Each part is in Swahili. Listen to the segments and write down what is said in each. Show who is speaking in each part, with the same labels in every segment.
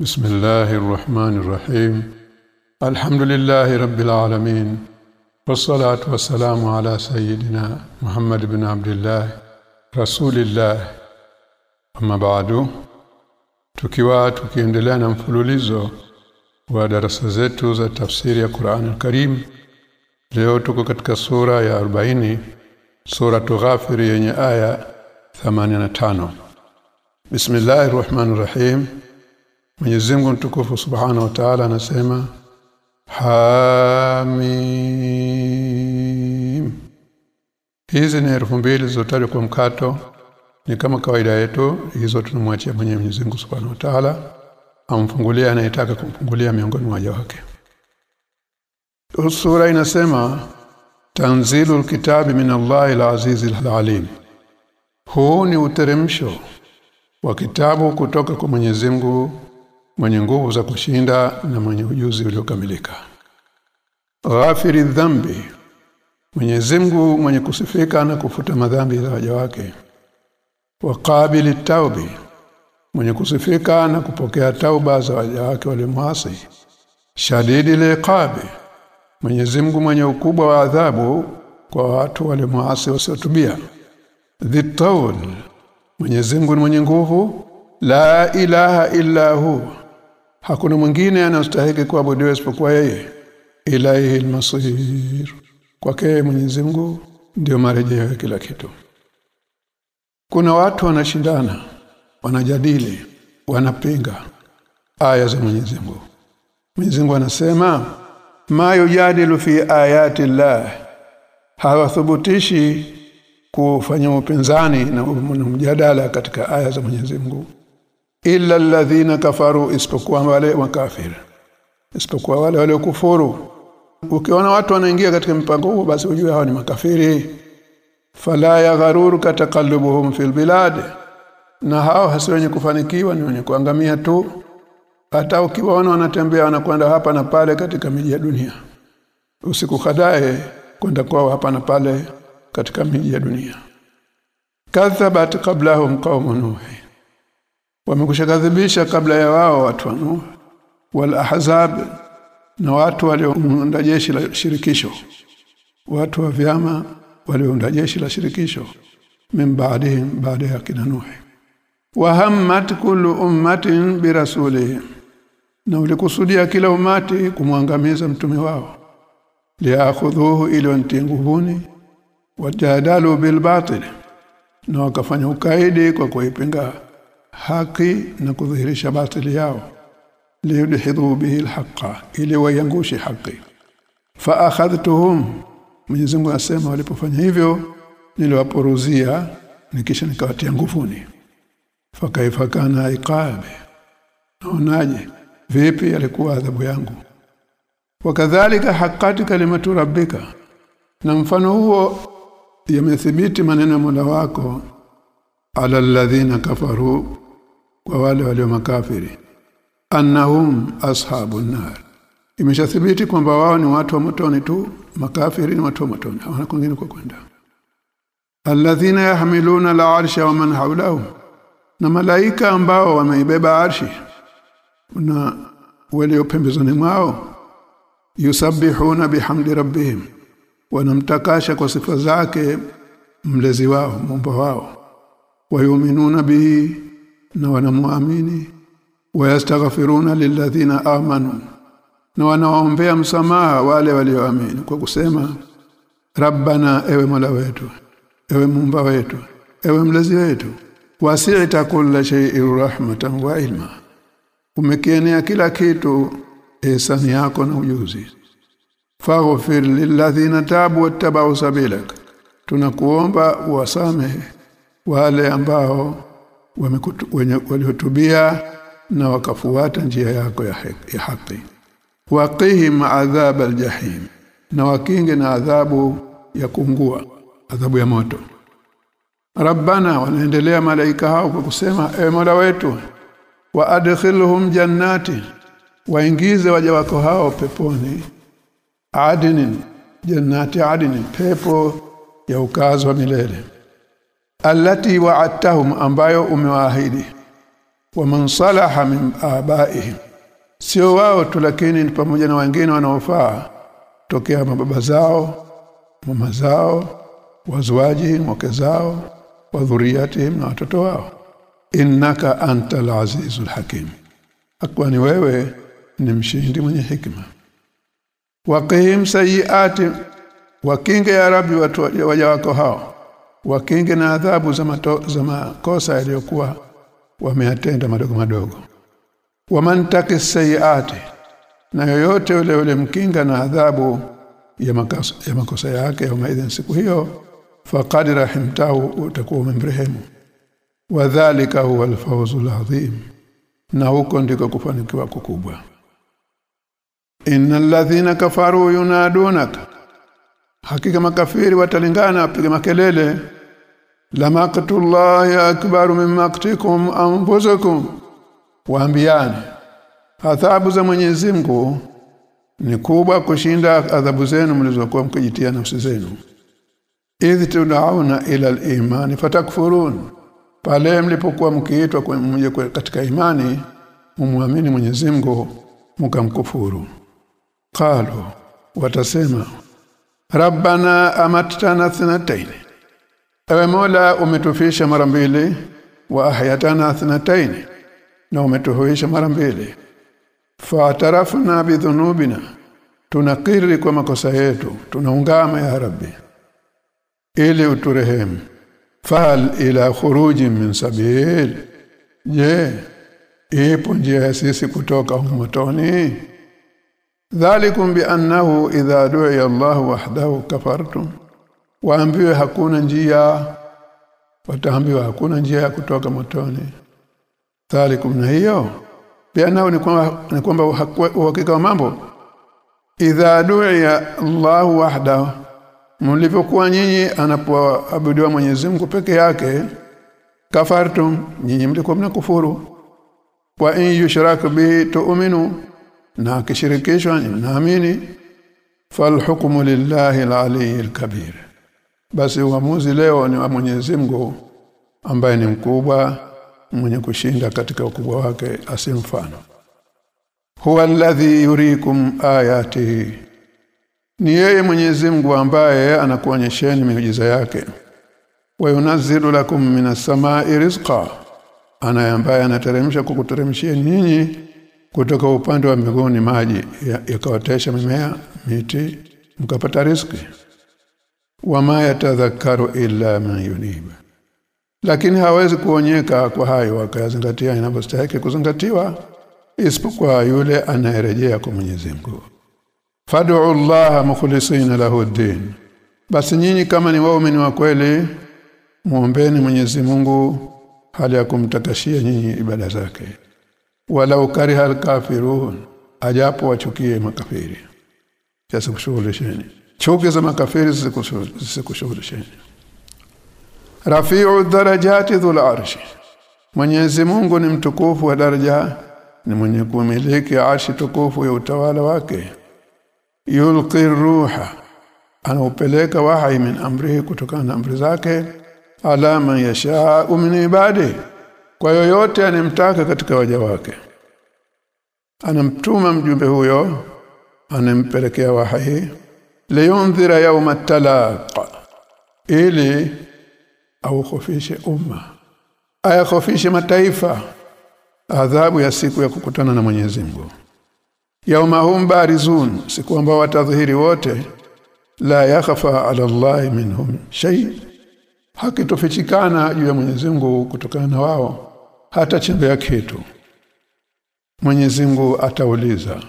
Speaker 1: بسم الله الرحمن الرحيم الحمد لله رب العالمين والصلاة والسلام على سيدنا محمد بن عبد الله رسول الله أما بعد tukiwa tukiendelea na mfululizo wa darasa zetu za tafsiri ya Qur'an al-Karim leo tuko katika sura ya 40 sura Ghafir yenye aya 85 Bismillahir Rahmanir Rahim Mwenyezi Mungu mtukufu Subhanahu wa Ta'ala anasema Hamim Hizi ni herufi mbili zilizotajwa kwa mkato. Ni kama kawaida yetu hizo tunamwachia Mwenyezi Mungu Subhanahu wa Ta'ala amfungulia anayetaka kumfungulia miongoni mwa wake. Sura inasema tanzilu kitabi min Allahi al-Azizi al-Alim Huu ni uteremsho wa kitabu kutoka kwa Mwenyezi Mungu mwenye nguvu za kushinda na mwenye ujuzi uliokamilika. Ghafiri dhambi Mwenyezi Mungu mwenye kusifika na kufuta madhambi za waja wake. Waqabili taubi mwenye kusifika na kupokea tauba za waja wake waliomwasi. Shadidi liqabi Mwenyezi Mungu mwenye ukubwa wa adhabu kwa watu waliomwasi wasiotubia. Dhitaul Mwenyezi Mungu ni mwenye nguvu la ilaha illa hu hakuna mwingine anastahili kuabudiwa isipokuwa yeye. Ilaihi almasir. Kwake Mwenyezi Mungu ndio marejeo ya kila kitu. Kuna watu wanashindana wanajadili wanapinga aya za Mwenyezi Mungu. Mwenyezi Mungu anasema ma yujadilu fi ayati llah hawathubutishi kufanya upinzani na mjadala katika aya za Mwenyezi Mungu illa alladhina kafaru isipokuwa wale makafir isipokuwa wale wale kufuru ukiona watu wanaingia katika mpango huo basi ujue hao ni makafiri. Fala yagharuruka kataqallubuhum fil bilad. Na hao hasi wenye kufanikiwa ni wenye kuangamia tu. Hata ukiwaona wanatembea wanakwenda hapa na pale katika miji ya dunia. Usiku usikukadae kwenda kwao hapa na pale katika miji ya dunia. Kadhabat qablahum qaumun nuh wamekushakadhibisha kabla ya wao watu wa nuh wal ahzab na watu waliounda jeshi la shirikisho. Watu wa vyama waliounda jeshi la shirikisho. Min baadihim baada ya kina nuh wa hammat kullu ummatin birasulihim na ulikusudia kila umati kumwangamiza mtume wao. Liakhudhuhu ili antinguhuni wajadalu bil batil. Na wakafanya ukaidi kwa kuipinga haki na kudhihirisha batili yao. Liyudhidhu bihi alhaqa ili wayangushi haki. Fa akhadhtuhum Mwenyezi Mungu anasema walipofanya hivyo niliwaporuzia nikisha nikawatia nguvuni. Fakaifa kana iqabe naonaje vipi alikuwa adhabu yangu? Wakadhalika haqqati kalimatu rabbika na mfano huo yamethibiti maneno ya Mola wako ala alladhina kafaru kwa wale walio makafiri annahum ashabun nar imeshathibiti kwamba wao ni watu wa motoni tu makafiri ni watu wa motoni hawana kwingine kwa kwenda. Alladhina yahmiluna al'arsha wa man hawlahu na malaika ambao wameibeba arshi na wale pembezoni mwao yusabbihuna bihamdi rabbihim wanamtakasha kwa sifa zake mlezi wao mumba wao. Wayuminuna bihi na wanamuamini wayastaghfiruna lilladhina amanu na wanaombea msamaha wale walioamini kwa kusema rabbana ewe mola wetu ewe muumba wetu ewe mlezi wetu wasi'ta kulla shay'in rahmatan wa ilma. Umekienea kila kitu ihsani yako na ujuzi. Faghfir lilladhina tabu wattabau sabilak tunakuomba uwasamehe wale ambao waliotubia na wakafuata njia yako ya, ya haki. Waqihim adhab aljahim na wakinge na adhabu ya kungua adhabu ya moto. Rabbana wanaendelea malaika hao kwa kusema ewe Mola wetu wa adkhilhum jannati waingize waja wako hao peponi adnin jannati adnin pepo ya ukazo wa milele allati wa'adtahum ambayo umewaahidi. Wa man salaha min abaihim sio wao tu lakini ni pamoja na wengine wanaofaa tokea mababa zao mama zao wazwaji wake zao wa dhuriyatihim na watoto wao. Innaka antal azizul hakim akwani wewe ni mshindi mwenye hikma. Waqihim sayiati wakinge ya rabbi watu waja wako hao wakinge na adhabu za mato, za makosa yaliyokuwa wameyatenda madogo madogo. Waman sayiati na yoyote yule yule mkinga na adhabu ya makosa, ya makosa yake ya siku hiyo faqad rahimtahu utakuwa umemrehemu. Wadhālika huwa alfawzul adhim na huko ndiko kufanikiwa kukubwa. Innal ladhina kafaru yunadunaka hakika makafiri watalingana wapiga makelele. La maqtullahi akbaru min maqtikum anfusakum. Waambiane adhabu za Mwenyezi Mungu ni kubwa kushinda adhabu zenu mlizokuwa mkijitia nafsi zenu. Idh tudauna ila al-imani fatakfurun. Pale mlipokuwa mkiitwa mje katika imani mumwamini Mwenyezi Mungu mkamkufuru. Qalu watasema rabbana amatana thnatayn ewe mola umetufisha mara mbili wa ahyatana thnatayn na umetuhuisha mara mbili. Faatarafna bidhunubina tunakiri kwa makosa yetu tunaungama ya rabbi. Ili uturehemu. Fal ila khuruji min sabil. Je ipo njia ya sisi kutoka motoni dhalikum bi annahu idha du'iya Allah wahdahu kafartum. Waambiwe hakuna njia wataambiwa hakuna njia ya kutoka motoni. Dhalikum na hiyo? Bianao ni kwamba ni kwamba uhakika wa mambo. Idha du'iya Allah wahdahu. Mlivyokuwa nyinyi anapoabudiwa Mwenyezi Mungu peke yake kafartum nyinyi mlikuwa mnakufuru wa in yushraku bi tu'minu na kishirikishwa naamini falhukmu lillahi aliyil kabir. Basi uamuzi leo ni wa Mwenyezi Mungu ambaye ni mkubwa mwenye kushinda katika ukubwa wake asimfano huwa alladhi yurikum ayatihi. Ni yeye Mwenyezi Mungu ambaye anakuonyesheni miujiza yake. Wa yunazzilu lakum minas samai rizqa ana ambaye anateremsha kukuteremshia nyinyi kutoka upande wa mbinguni maji yakawatesha mimea miti mkapata riziki. Wama yatadhakkaru illa man yuniba lakini hawezi kuonyeka kwa hayo akayazingatia inavyostahili kuzingatiwa isipokuwa yule anayerejea kwa Mwenyezi Mungu. Fad'u Allah mukhlisina lahu din basi nyinyi kama ni waumini wa kweli muombeni Mwenyezi Mungu hali ya kumtakashia nyinyi ibada zake walau kariha alkafirun ajapo wachukie makafiri. Kiasi kushughulisheni chuki za makafiri zisikushughulisheni rafi'u darajati dhul arshi. Mwenyezi Mungu ni mtukufu wa daraja ni mwenye kumiliki arshi tukufu ya utawala wake. Yulqi ruha anaupeleka wahai min amrihi kutokana na amri zake. Ala man yashaa min ibadi kwa yoyote anemtaka katika waja wake anamtuma mjumbe huyo anempelekea wahi liyundhira yawma talaq ili aukhofishe umma ayakhofishe mataifa adhabu ya siku ya kukutana na Mwenyezi Mungu. Yawma hum barizun siku ambao watadhihiri wote la yakhafa ala Allah minhum shay hakitofichikana juu ya Mwenyezi Mungu kutokana na wao hata chembe ya kitu. Mwenyezi Mungu atauliza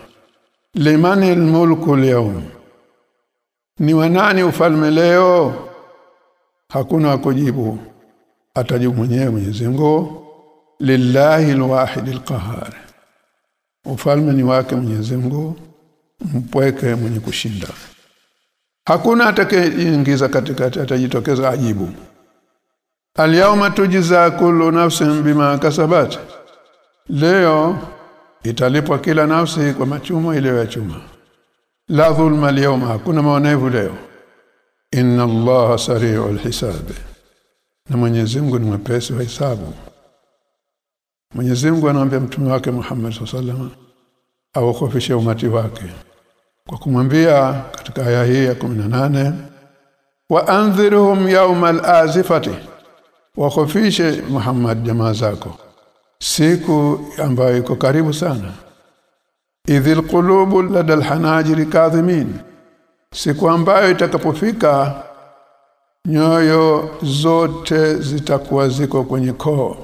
Speaker 1: limani almulku alyawm? Ni wanani ufalme leo? Hakuna kujibu. Atajibu mwenyewe Mwenyezi Mungu lillahi al-wahid al-qahhar. ufalme ni wake Mwenyezi Mungu mpweke mwenye kushinda. Hakuna atakayeingiza katikati atajitokeza ajibu Alyawma tujza kullu nafsin bima kasabat. Leo italipwa kila nafsi kwa machumo chuma. La dhulma alyawma hakuna maonevu leo. Inna allaha sari'ul hisab. Na Mwenyezi Mungu ni mwepesi wa hisabu. Mwenyezi Mungu anamwambia mtume wake Muhammad sallallahu awakofishe umati wake kwa kumwambia katika aya hii ya 18 wa anzirhum yawmal azifati wakofishe Muhammad jamaa zako. Siku ambayo iko karibu sana. Idhil qulubu lada alhanajiri kadhimin. Siku ambayo itakapofika nyoyo zote zitakuwa ziko kwenye koo.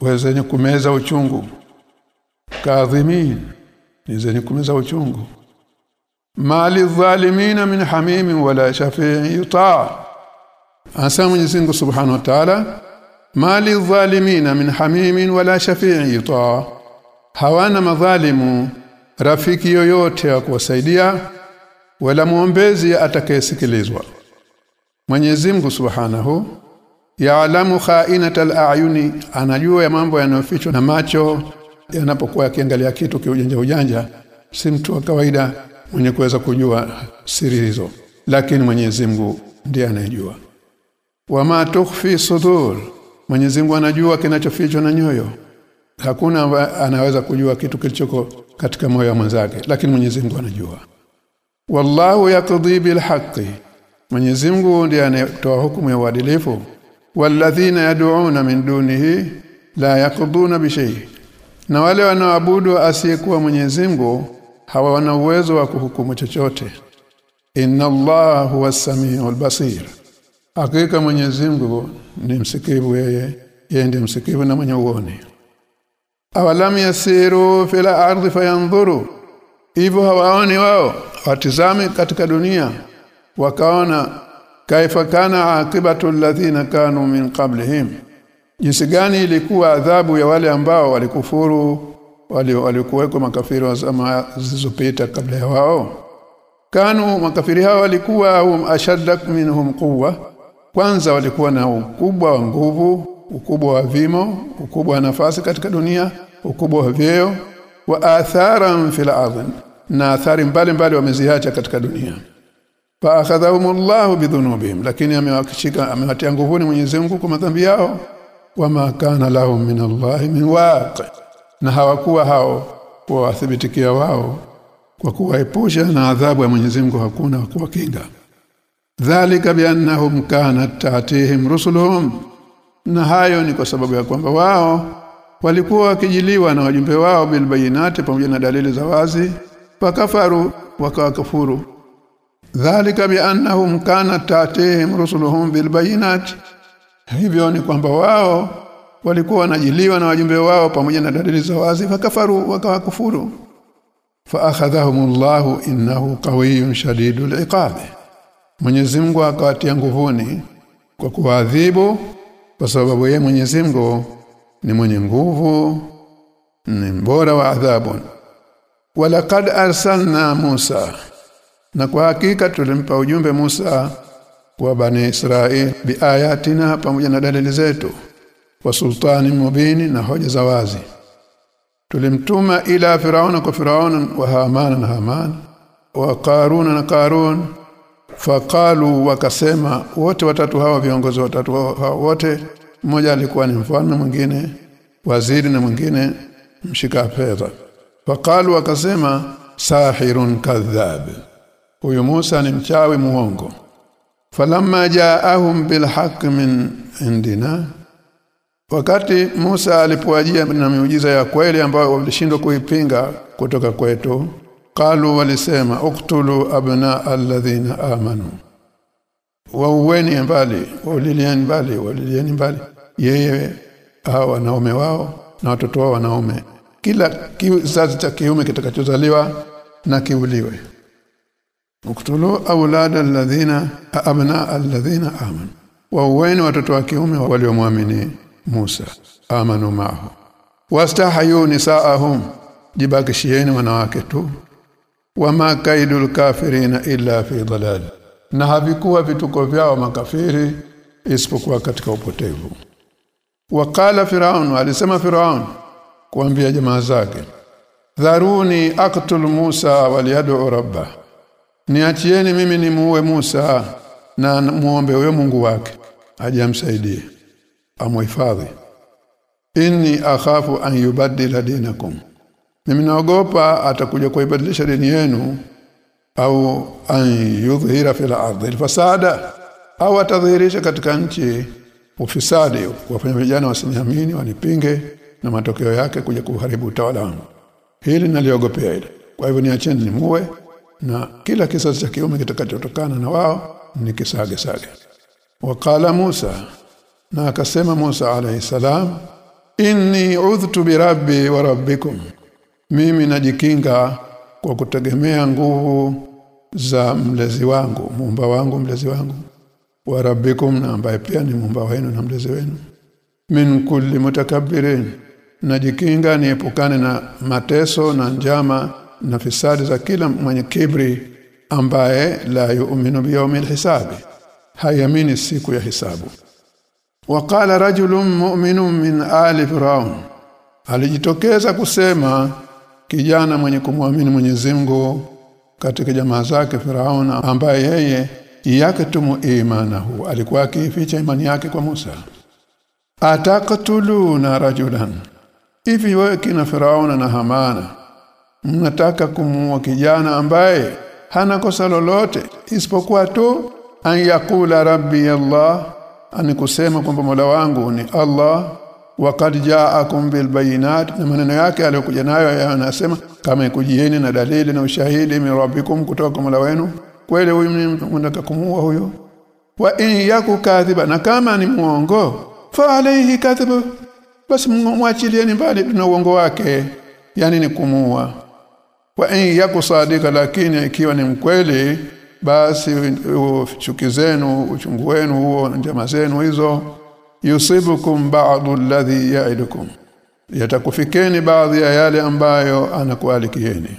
Speaker 1: Wezenye kumeza uchungu. Kadhimin ni zenye kumeza uchungu. Mali dhalimina min hamimin wala shafi'in yuta asa Mwenyezi Mungu Subhanahu wa Ta'ala mali dhalimina min hamimin wala shafi'i yuta. Hawana madhalimu rafiki yoyote wa kuwasaidia wala muombezi atakayesikilizwa. Mwenyezi Mungu Subhanahu yaalamu kha'inatal a'yuni anajua ya mambo yanayofichwa na macho yanapokuwa yakiangalia kitu kiujanja ujanja si mtu wa kawaida mwenye kuweza kujua siri hizo. Lakini Mwenyezi Mungu ndiye anayejua wama tukhfi sudur. Mwenyezi Mungu anajua kinachofichwa na nyoyo. Hakuna anaweza kujua kitu kilichoko katika moyo wa mwenzake lakini Mwenyezi Mungu anajua. Wallahu yaqdi bil haqqi. Mwenyezi Mungu ndiye anayetoa hukumu ya uadilifu. Walladhina yad'una min dunihi la yaqduna bi shay. Na wale wanaoabudu asiyekuwa Mwenyezi Mungu hawana uwezo wa kuhukumu chochote. Inna Allahu huwa samiul basir hakika Mwenyezi Mungu ni msikivu yeye yeye ndiye msikivu na mwenye uone awalam yasiru fil ardi fayanzuru hivyo hawaoni wao watizame katika dunia. Wakaona kaifa kana akibatu alladhina kanu min qablihim. Jinsi gani ilikuwa adhabu ya wale ambao walikufuru walikuwekwa makafiri wa zama zilizopita kabla ya wao? Kanu makafiri hao walikuwa hum ashaddak minhum quwwa kwanza walikuwa na ukubwa wa nguvu ukubwa wa vimo ukubwa wa nafasi katika dunia ukubwa wa vyeo wa atharan fil ardh na athari mbalimbali wameziacha katika dunia. Fa akhadhahumullahu bidhunubihim lakini amewakishika amewatia nguvuni Mwenyezi Mungu kwa madhambi yao. Wama kana lahum min Allah min waqi na hawakuwa hao kuwathibitikia wao kwa kuwaepusha na adhabu ya Mwenyezi Mungu hakuna kuwakinga dhalika biannahum kanat tatihim rusuluhum na hayo ni kwa sababu ya kwamba wao walikuwa wakijiliwa na wajumbe wao bilbayinati pamoja na dalili za wazi fakafaru wakawakufuru. Dhalika biannahum kanat tatihim rusuluhum bilbayinati hivyo ni kwamba wao walikuwa wanajiliwa na wajumbe wao pamoja na dalili za wazi fakafaru wakawakufuru. Fa akhadhahumullahu innahu qawiyyun shadidul iqab Mwenyezi Mungu akawatia nguvuni kwa kuadhibu kwa sababu yeye Mwenyezi Mungu ni mwenye nguvu ni mbora wa adhabu. Walaqad arsalna Musa na kwa hakika tulimpa ujumbe Musa wa bani Israel biayatina pamoja na dalili zetu wa sultani mubini na hoja za wazi. Tulimtuma ila firauna kwa firauna wa hamana na haman wa qaruna na qarun faqalu wakasema wote watatu hawa viongozi watatu hawa wote mmoja alikuwa ni mfalme mwingine waziri na mwingine mshika fedha. Faqalu wakasema sahirun kadhab huyu Musa ni mchawi muongo. Falamma jaahum bilhaq min indina wakati Musa alipowajia na miujiza ya kweli ambayo walishindwa kuipinga kutoka kwetu qalu walisema uktulu abna alladhina amanu. Wauweni mbali waulilieni mbali waulilieni mbali. Yeye hawa wanaume wao na watoto wao wanaume. Kila kizazi cha kiume kitakachozaliwa na kiuliwe. Uktulu aulada alladhina abna alladhina amanu. Wauweni watoto wa kiume waliomwamini Musa. Amanu maahu. Wastahayu nisaahum. Jibakishieni wanawake tu wama kaidul kafirina illa fi dalal. Na havikuwa vituko vyao makafiri isipokuwa katika upotevu. Wakala firaun alisema firaun kuambia jamaa zake dharuni aqtul Musa waliyad'u rabba niachieni mimi nimuue Musa na muombe huyo Mungu wake aje amsaidie inni akhafu an yubaddila dinakum mimi naogopa atakuja kuibadilisha dini yenu au an yudhhira fil ardi fasada au atadhihirisha katika nchi ufisadi wafanya vijana wasiniamini wanipinge na matokeo yake kuja kuharibu utawala wangu. Hili naliogopea ile kwa hivyo niacheni nimuwe na kila kizazi cha kiume kitakachotokana na wao ni kisage sage. Wakala Musa na akasema Musa alayhi salam inni udhtu bi rabbi wa rabbikum mimi najikinga kwa kutegemea nguvu za mlezi wangu muumba wangu mlezi wangu. Wa rabbikum na ambaye pia ni muumba wenu na mlezi wenu. Min kulli mutakabbirin. Najikinga niepukane na mateso na njama na fisadi za kila mwenye kibri ambaye la yu'minu biyawmil hisabi hayamini siku ya hisabu. Waqala rajulun mu'minun min ali fir'aun. Alijitokeza kusema kijana mwenye kumwamini Mwenyezi Mungu katika jamaa zake Firauna ambaye yeye yakatumu imanahu alikuwa akificha imani yake kwa Musa. Ataqtuluna rajulan hivi wewe kina Firauna na Hamana mnataka kumuua kijana ambaye hana kosa lolote isipokuwa tu an yakula rabbi Allah anikusema kwamba Mola wangu ni Allah waqad ja'akum bil bayinat. Na maneno yake aliyokuja nayo yanasema kama ikujieni na dalili na ushahidi min rabbikum kutoka kwa Mola wenu kweli huyu mnataka kumuua huyo. Wa in yaku kadhiba na kama ni muongo fa alayhi kadhibu basi mwachilieni mbali na uongo wake yani ni kumuua. Wa in yaku sadika lakini ikiwa ni mkweli basi chuki zenu uchungu wenu huo njama zenu hizo yusibukum ba'du alladhi ya'idukum. Yatakufikeni baadhi ya yale ambayo anakualikieni.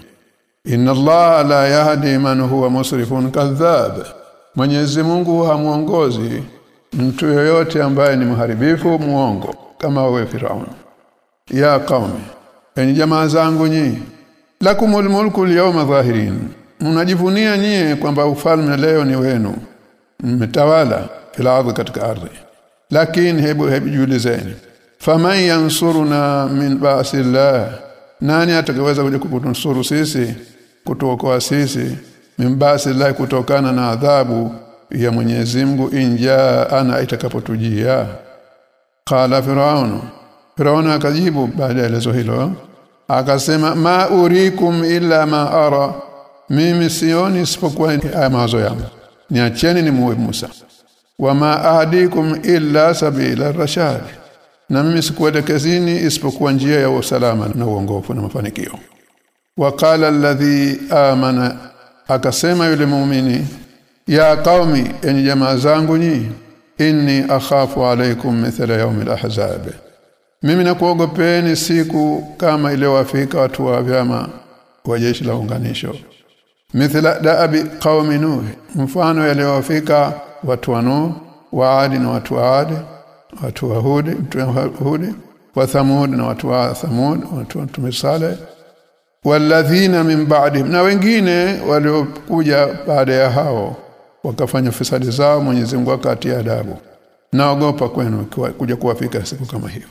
Speaker 1: Inna allaha la yahdi man huwa musrifun kadhab. Mwenyezi Mungu hamuongozi mtu yoyote ambaye ni mharibifu muongo kama wewe Firaun. Ya qaumi enyi jamaa zangu nyi lakumul mulku alyawma zahirin mnajivunia nyie kwamba ufalme leo ni wenu. Mmetawala filadhi katika ardhi lakini hebu jiulizeni. Faman yansuruna min ba'sillah nani atakaweza kuja kutunusuru sisi kutuokoa sisi? Min ba'sillah kutokana na adhabu ya Mwenyezi Mungu inja ana itakapotujia. Qala firaun. Firaun akajibu baada ya elezo hilo. Akasema ma urikum illa ma ara. Mimi sioni isipokuwa haya mawazo yangu. Niacheni ni muwe Musa wama ahadikum illa sabila rashad. Na mimi sikuelekezini isipokuwa njia ya usalama na uongofu na mafanikio. Waqala alladhi amana akasema yule muumini ya qaumi enyi jamaa zangu nyi inni akhafu alaykum mithla yawm alahzab mimi nakuogopeni siku kama ile wafika watu wa vyama wa jeshi la unganisho. Mithla daabi qaumi nuh mfano yaliyowafika watu wa nuh wa adi na watu wa adi watu wa Hud, Hud, wa thamud na watu wa thamud watu wa tumisale walladhina min ba'dihim na wengine waliokuja baada ya hao wakafanya fisadi zao Mwenyezi Mungu akatia adabu. Naogopa kwenu kuja kuwafika siku kama hiyo.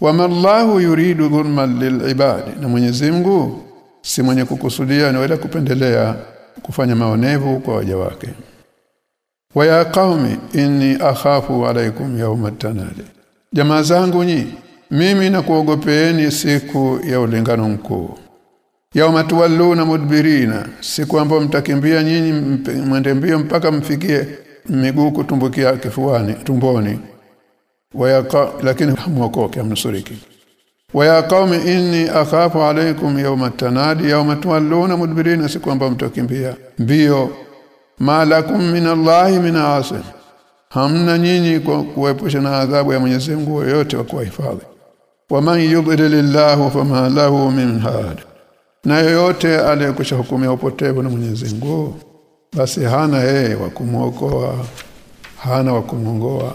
Speaker 1: Wamallahu yuridu dhulman lilibadi na Mwenyezi Mungu si mwenye kukusudia na wala kupendelea kufanya maonevu kwa waja wake wa ya qaumi inni akhafu alaykum yawma tanadi. Jamaa zangu nyi mimi nakuogopeeni siku ya ulingano mkuu. Yauma tuwalluna mudbirina siku ambayo mtakimbia nyinyi mwende mbio mpaka mfikie miguu kutumbukia kifuani tumboni. Wayaka lakini hamuokoke amnusuriki waya qaumi inni akhafu alaykum yawma tanadi yawma tuwalluna mudbirina siku ambayo mtakimbia mbio malakum min Allahi min asim hamna nyinyi kwa kuepusha na adhabu ya Mwenyezi Mungu yote wa kuhifadhi waman yudlilillahu fama lahu min had. Na yoyote aliyekusha ya upotevu na Mwenyezi Mungu basi hana yeye wa kumuokoa hana wa kumongoa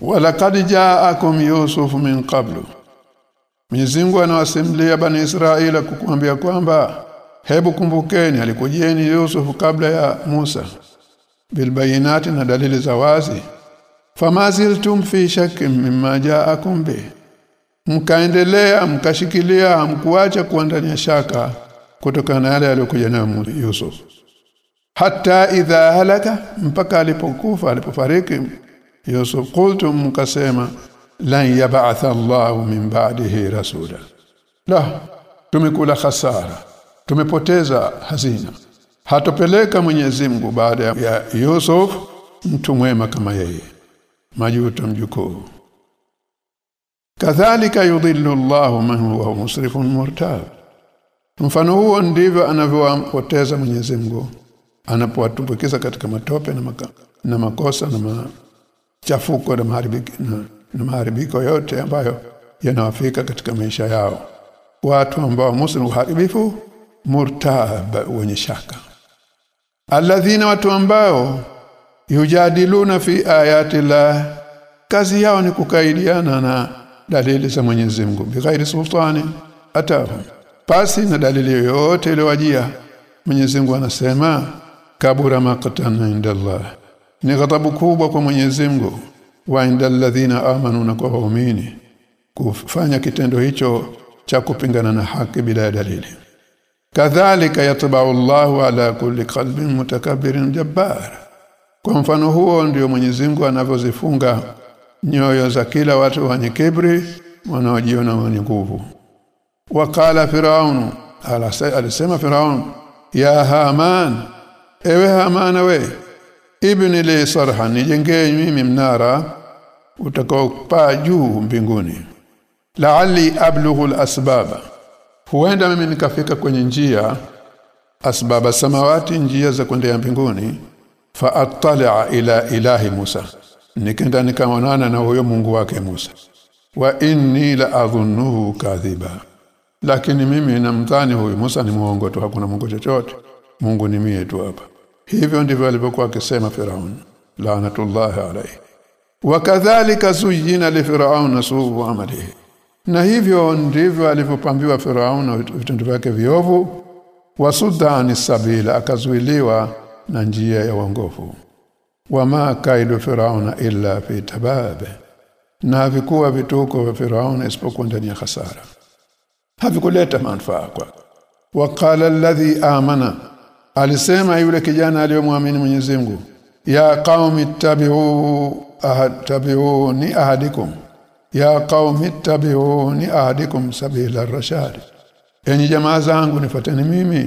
Speaker 1: walaqad ja'akum yusuf min qablu. Mwenyezi Mungu anawasimulia bani Israila kukuambia kwamba hebu kumbukeni alikujeni Yusufu kabla ya Musa. Bilbayinati na dalili za wazi. Famaziltum fi shakkin mimma ja'akum bi. Mkaendelea mkashikilia hamkuacha kuwa ndani ya shaka kutokana na yale aliyokuja nayo Yusuf hata idha halaka mpaka alipokufa alipofariki Yusuf qultum mkasema lan yab'ath Allahu min ba'dihi rasula. La tumekula khasara tumepoteza hazina. Hatopeleka Mwenyezi Mungu baada ya Yusuf mtu mwema kama yeye. Majuto mjukuu. Kadhalika yudhillu Allahu man huwa musrifun murtab mfano huo ndivyo anavyowapoteza Mwenyezi Mungu. Anapowatumbukiza katika matope na, maka, na makosa na machafuko na maharibiko na, na maharibiko yote ambayo yanawafika katika maisha yao. Watu ambao muslimu haribifu murtab wenye shaka. Alladhina watu ambao yujadiluna fi ayati la kazi yao ni kukaidiana na dalili za Mwenyezi Mungu bighairi sultani atahum. Pasi na dalili yoyote iliyowajia Mwenyezi Mungu anasema kabura maqtan inda Allah ni ghadhabu kubwa kwa Mwenyezi Mungu. Wa inda alladhina amanu na kwa waumini kufanya kitendo hicho cha kupingana na haki bila dalili kadhalika yatba'u Allahu ala kulli qalbin mutakabbirin jabbar. Kwa mfano huo ndio Mwenyezi Mungu anavyozifunga nyoyo za kila watu wenye kibri wanaojiona wenye nguvu. Waqala firaun alisema firaun ya haman ewe hamana we ibni li sarhan nijengee mimi mnara utakaopaa juu mbinguni. La'alli ablughu al-asbaba huenda mimi nikafika kwenye njia asbaba samawati njia za kwenda mbinguni fa attala ila ilahi Musa. Nikenda nikaonana na huyo Mungu wake Musa. Wa inni la adhunnuhu kadhiba. Lakini mimi namdhani huyu Musa ni muongo tu hakuna Mungu chochote. Mungu ni mie tu hapa. Hivyo ndivyo alivyokuwa akisema Firaun laanatullah alayhi. Wakadhalika zuyina li fir'auna suu amalihi na hivyo ndivyo alivyopambiwa Farao na vitendo vyake viovu. Wasudani anisabila akazuiliwa na njia ya uongofu. Wama kaidu firauna illa fi tababe na havikuwa vituko vya Firaun isipokuwa ndani ya hasara havikuleta manufaa kwa waqala alladhi amana. Alisema yule kijana aliyomwamini Mwenyezi Mungu ya qaumi tabi'u ahad tabi'uni ahadikum ya qaumi tabi'uni ahadikum sabila rashad enyi jamaa zangu nifuateni mimi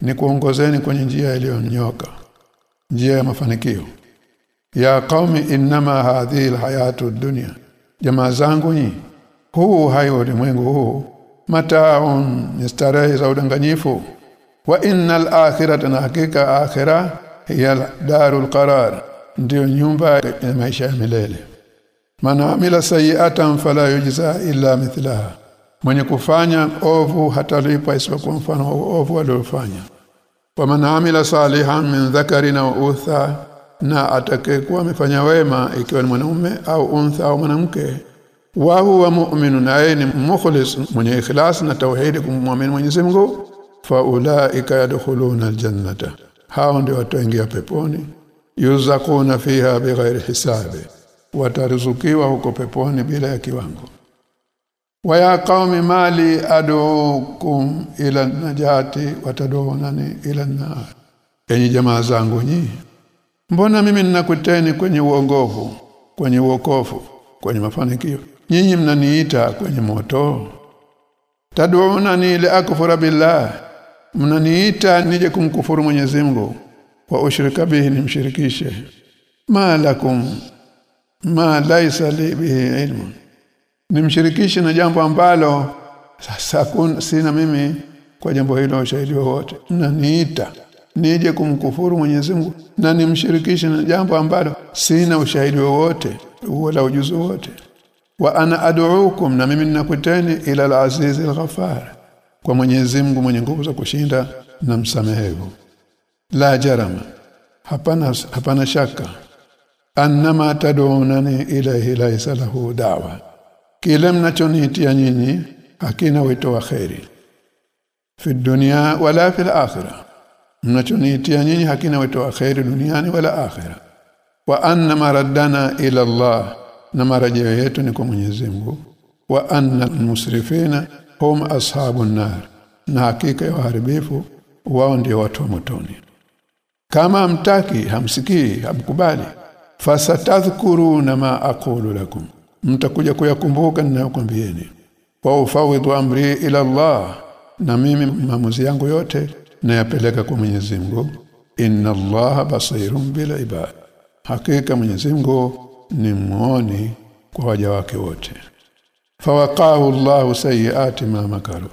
Speaker 1: nikuongozeni kwenye njia iliyonyoka njia ya mafanikio. Ya qaumi inma hadhihi alhayatu dunya jamaa zangu‐ni huu hai ulimwengu huu mataun ni starehe za udanganyifu. Wa innal akhirata na hakika akhira hiya darul qarar ndio nyumba ya maisha ya milele man amila sayi'atan fala yujza illa mithlaha. Mwenye kufanya ovu hatalipwa isipokuwa mfano wa ovu aliofanya wa man amila salihan min dhakarin au utha na atakayekuwa amefanya wema ikiwa ni mwanaume au untha au mwanamke wa huwa mu'minun naye ni mukhlis mwenye ikhlas na tauhid kumwamini Mwenyezi Mungu fa ulaika yadkhuluna aljannata. Hao ndio wataingia peponi. Yuzakuna fiha bighairi hisabi wataruzukiwa huko peponi bila ya kiwango. Wa ya qaumi mali ad'ukum ila najati watadunani ila nar. Enyi jamaa zangu nyi mbona mimi ninakuteni kwenye uongofu kwenye uokofu kwenye mafanikio? Nyinyi mnaniita kwenye moto? Tad'unani ila akfura billah? Mnaniita nije kumkufuru Mwenyezi Mungu? Wa ushrika bihi nimshirikishe. Ma lakum ma laisa li bihi ilmu nimshirikishe na jambo ambalo sasa kun, sina mimi kwa jambo hilo ushahidi na niita nije kumkufuru Mwenyezi Mungu na nimshirikishe na jambo ambalo sina ushahidi wowote wala ujuzi wote wa ana ad'ukum na mimi ninakuteni ila al-aziz al-ghaffar kwa Mwenyezi Mungu mwenye nguvu za kushinda na msamehevu. La jarama hapana hapana shaka annama tad'unani ilayhi laysa lahu da'wa. Kile mnachoniitia nyinyi hakina wito wa khairi fi dunya wala fi al-akhirah. Mnachoniitia nyinyi hakina wito wa khairi duniani wala akhirah wa anna maraddana ila Allah na marajio yetu ni kwa Mwenyezi Mungu. Wa anna musrifina hum ashabun nar na hakika ya waharibifu wao ndio watu wa motoni. Kama hamtaki hamsikii hamkubali fasatadhkuruna ma aqulu lakum. Mtakuja kuyakumbuka ninayokuambieni wa ufawidhu amri ila Allah na mimi maamuzi yangu yote nayapeleka kwa Mwenyezi Mungu. Inna Allaha basirun bil ibad. Hakika Mwenyezi Mungu ni muoni kwa waja wake wote. Fawaqahu Allahu sayiati ma makaru.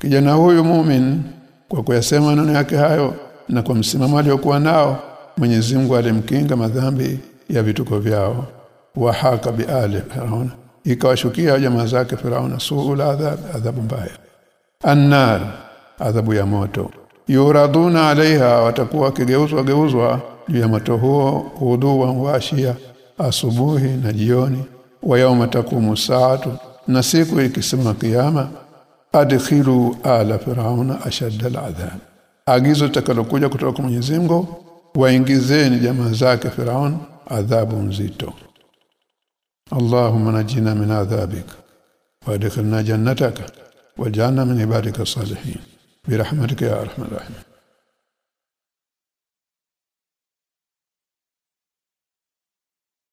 Speaker 1: Kijana huyu mumin kwa kuyasema maneno yake hayo na kwa msimamo aliokuwa nao Mwenyezi Mungu alimkinga madhambi ya vituko vyao. Wa haka bi ali Firaun ikawashukia jamaa zake Firaun suul adhab adhabu mbaya. Annar adhabu ya moto. Yuraduna alaiha watakuwa wakigeuzwa geuzwa juu ya moto huo udhuwa washia asubuhi na jioni. Wa yauma takumu saatu na siku ikisema kiyama adkhilu ala firauna ashadda al'adhab agizo takalokuja kutoka kwa Mwenyezi Mungu waingizeni jamaa zake Firaun adhabu nzito Allahumma najina min adhabik وادخلنا جنتك واجعلنا من عبادك الصالحين برحمتك يا ارحم الراحمين